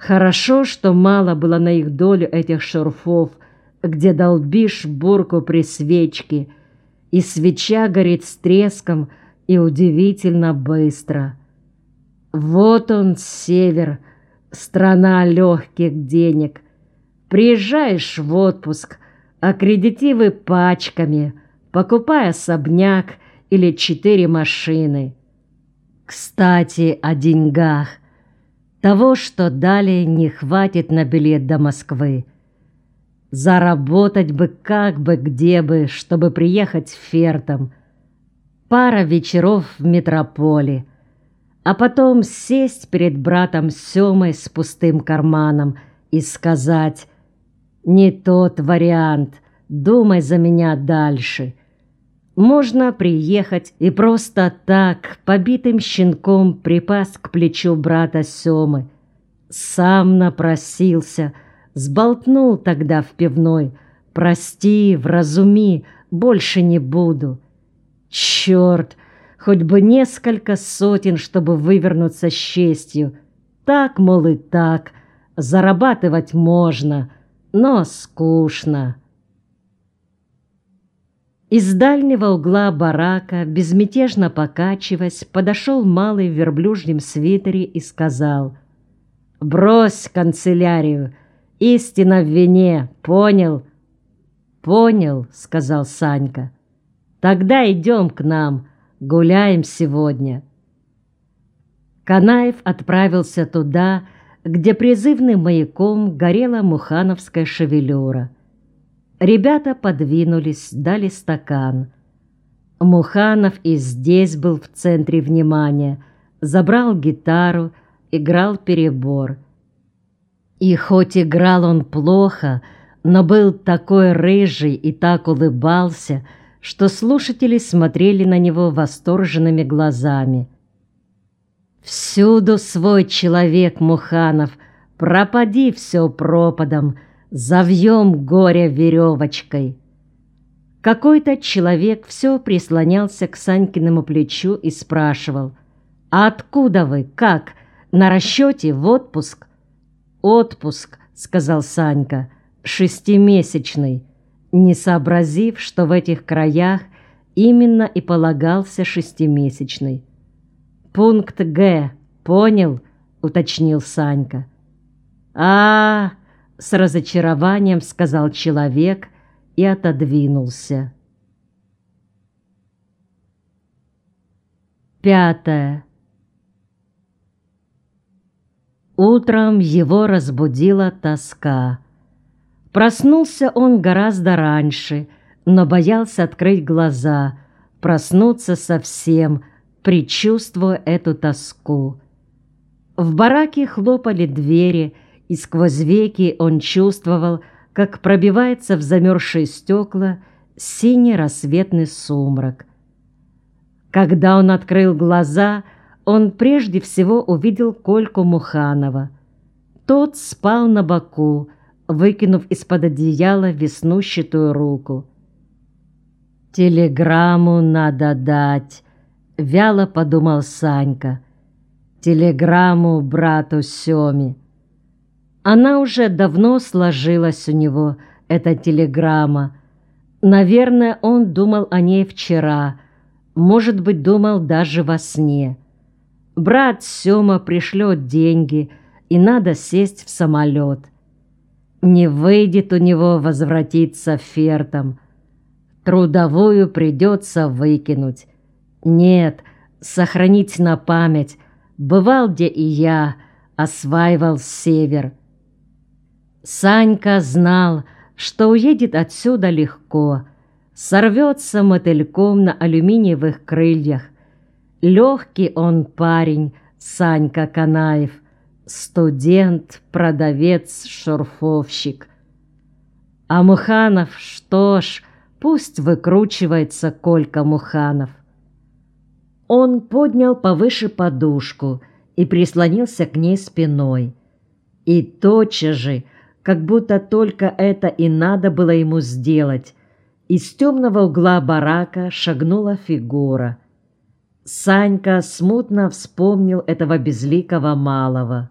Хорошо, что мало было на их долю этих шурфов, где долбишь бурку при свечке, и свеча горит с треском и удивительно быстро. Вот он, север, страна легких денег. Приезжаешь в отпуск, аккредитивы пачками, покупая особняк или четыре машины. Кстати, о деньгах. Того, что далее не хватит на билет до Москвы. Заработать бы как бы где бы, чтобы приехать фертом. Пара вечеров в метрополе. А потом сесть перед братом Семой с пустым карманом и сказать «Не тот вариант, думай за меня дальше». Можно приехать и просто так, побитым щенком, припасть к плечу брата Семы. Сам напросился — Сболтнул тогда в пивной. «Прости, вразуми, больше не буду». Черт, хоть бы несколько сотен, чтобы вывернуться с честью. Так, мол, и так. Зарабатывать можно, но скучно. Из дальнего угла барака, безмятежно покачиваясь, подошел малый в верблюжьем свитере и сказал «Брось канцелярию, Истина в вине, понял? Понял, сказал Санька. Тогда идем к нам, гуляем сегодня. Канаев отправился туда, где призывным маяком горела мухановская шевелюра. Ребята подвинулись, дали стакан. Муханов и здесь был в центре внимания, забрал гитару, играл перебор — и хоть играл он плохо, но был такой рыжий и так улыбался, что слушатели смотрели на него восторженными глазами. «Всюду свой человек, Муханов, пропади все пропадом, завьем горе веревочкой». Какой-то человек все прислонялся к Санькиному плечу и спрашивал, «А откуда вы? Как? На расчете в отпуск?» «Отпуск», — сказал Санька, — «шестимесячный», не сообразив, что в этих краях именно и полагался шестимесячный. «Пункт Г, понял?» — уточнил Санька. а, -а, -а с разочарованием сказал человек и отодвинулся. Пятое. Утром его разбудила тоска. Проснулся он гораздо раньше, но боялся открыть глаза, проснуться совсем, предчувствуя эту тоску. В бараке хлопали двери, и сквозь веки он чувствовал, как пробивается в замерзшие стекла синий рассветный сумрак. Когда он открыл глаза — он прежде всего увидел Кольку Муханова. Тот спал на боку, выкинув из-под одеяла веснущатую руку. «Телеграмму надо дать», — вяло подумал Санька. «Телеграмму брату Семе». Она уже давно сложилась у него, эта телеграмма. Наверное, он думал о ней вчера, может быть, думал даже во сне. Брат Сёма пришлет деньги, и надо сесть в самолет. Не выйдет у него возвратиться фертом. Трудовую придется выкинуть. Нет, сохранить на память. Бывал где и я, осваивал север. Санька знал, что уедет отсюда легко, сорвется мотыльком на алюминиевых крыльях, Легкий он парень, Санька Канаев, студент, продавец, шурфовщик. А Муханов, что ж, пусть выкручивается Колька Муханов. Он поднял повыше подушку и прислонился к ней спиной. И тотчас же, как будто только это и надо было ему сделать, из темного угла барака шагнула фигура — Санька смутно вспомнил этого безликого малого.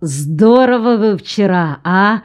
Здорово вы вчера, а?»